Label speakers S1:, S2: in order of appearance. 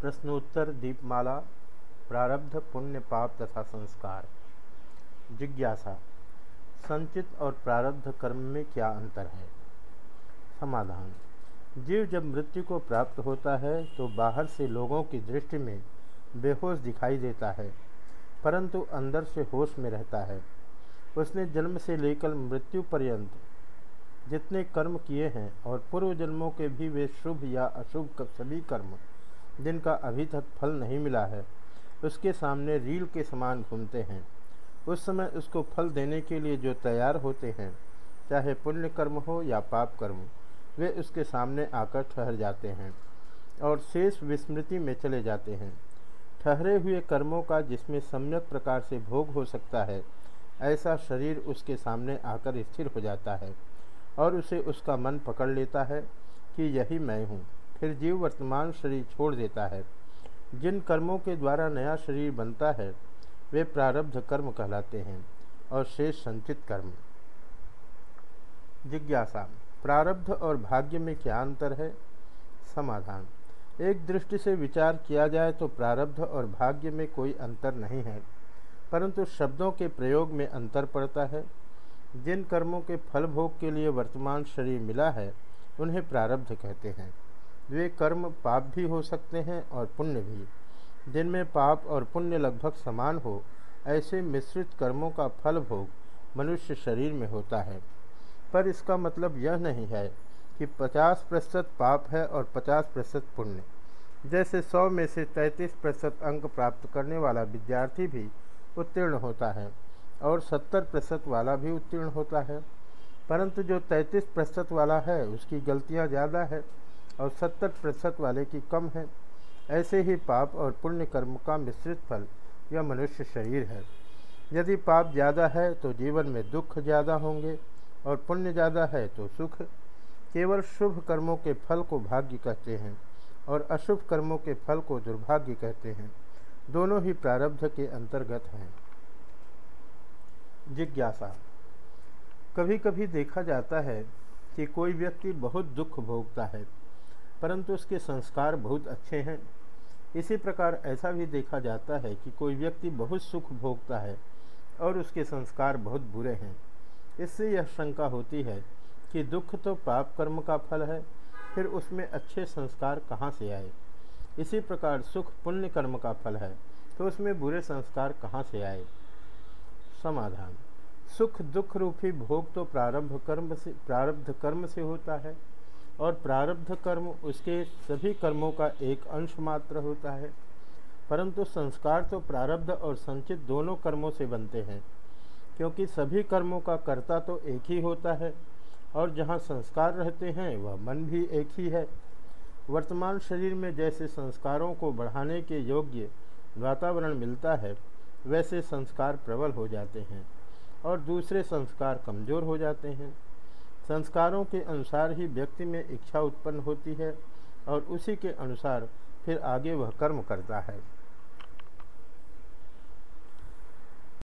S1: प्रश्नोत्तर दीपमाला, प्रारब्ध पुण्य पाप तथा संस्कार। जिज्ञासा, संचित और प्रारब्ध कर्म में क्या अंतर है? समाधान, जीव जब मृत्यु को प्राप्त होता है तो बाहर से लोगों की दृष्टि में बेहोश दिखाई देता है, परंतु अंदर से होश में रहता है। उसने जन्म से लेकर मृत्यु पर्यंत जितने कर्म किए हैं और पूर्व जन्मों के भी वे शुभ या अशुभ सभी कर्म जिनका अभी तक फल नहीं मिला है, उसके सामने रील के समान घूमते हैं। उस समय उसको फल देने के लिए जो तैयार होते हैं, चाहे पुण्य कर्म हो या पाप कर्म वे उसके सामने आकर ठहर जाते हैं और शेष विस्मृति में चले जाते हैं। ठहरे हुए कर्मों का जिसमें सम्यक प्रकार से भोग हो सकता है, ऐसा शरीर उसके सामने आकर स्थिर हो जाता है और उसे उसका मन पकड़ लेता है कि यही मैं हूँ। फिर जीव वर्तमान शरीर छोड़ देता है। जिन कर्मों के द्वारा नया शरीर बनता है, वे प्रारब्ध कर्म कहलाते हैं और शेष संचित कर्म। जिज्ञासा, प्रारब्ध और भाग्य में क्या अंतर है? समाधान, एक दृष्टि से विचार किया जाए तो प्रारब्ध और भाग्य में कोई अंतर नहीं है, परंतु शब्दों के प्रयोग में अंतर पड़ता है। जिन कर्मों के फल भोग के लिए वर्तमान शरीर मिला है, उन्हें प्रारब्ध कहते हैं। वे कर्म पाप भी हो सकते हैं और पुण्य भी। जिनमें पाप और पुण्य लगभग समान हो, ऐसे मिश्रित कर्मों का फल भोग मनुष्य शरीर में होता है। पर इसका मतलब यह नहीं है कि 50 प्रतिशत पाप है और 50 प्रतिशत पुण्य। जैसे 100 में से 33 प्रतिशत अंक प्राप्त करने वाला विद्यार्थी भी उत्तीर्ण होता है और 70 प्रतिशत वाला भी उत्तीर्ण होता है। परंतु जो 33 प्रतिशत वाला है, उसकी गलतियाँ ज़्यादा है। और सत्तर प्रतिशत वाले की कम है। ऐसे ही पाप और पुण्य कर्म का मिश्रित फल यह मनुष्य शरीर है। यदि पाप ज़्यादा है तो जीवन में दुख ज़्यादा होंगे और पुण्य ज़्यादा है तो सुख। केवल शुभ कर्मों के फल को भाग्य कहते हैं और अशुभ कर्मों के फल को दुर्भाग्य कहते हैं। दोनों ही प्रारब्ध के अंतर्गत हैं। जिज्ञासा। कभी कभी देखा जाता है कि कोई व्यक्ति बहुत दुख भोगता है। परंतु उसके संस्कार बहुत अच्छे हैं। इसी प्रकार ऐसा भी देखा जाता है कि कोई व्यक्ति बहुत सुख भोगता है और उसके संस्कार बहुत बुरे हैं। इससे यह शंका होती है कि दुख तो पाप कर्म का फल है, फिर उसमें अच्छे संस्कार कहाँ से आए? इसी प्रकार सुख पुण्य कर्म का फल है तो उसमें बुरे संस्कार कहाँ से आए? समाधान। सुख दुख रूपी भोग तो प्रारब्ध कर्म से, प्रारब्ध कर्म से होता है। और प्रारब्ध कर्म उसके सभी कर्मों का एक अंश मात्र होता है। परंतु संस्कार तो प्रारब्ध और संचित दोनों कर्मों से बनते हैं, क्योंकि सभी कर्मों का कर्ता तो एक ही होता है, और जहाँ संस्कार रहते हैं, वह मन भी एक ही है। वर्तमान शरीर में जैसे संस्कारों को बढ़ाने के योग्य वातावरण मिलता है, वैसे संस्कार प्रबल हो जाते हैं, और दूसरे संस्कार कमज़ोर हो जाते हैं। संस्कारों के अनुसार ही व्यक्ति में इच्छा उत्पन्न होती है और उसी के अनुसार फिर आगे वह कर्म करता है।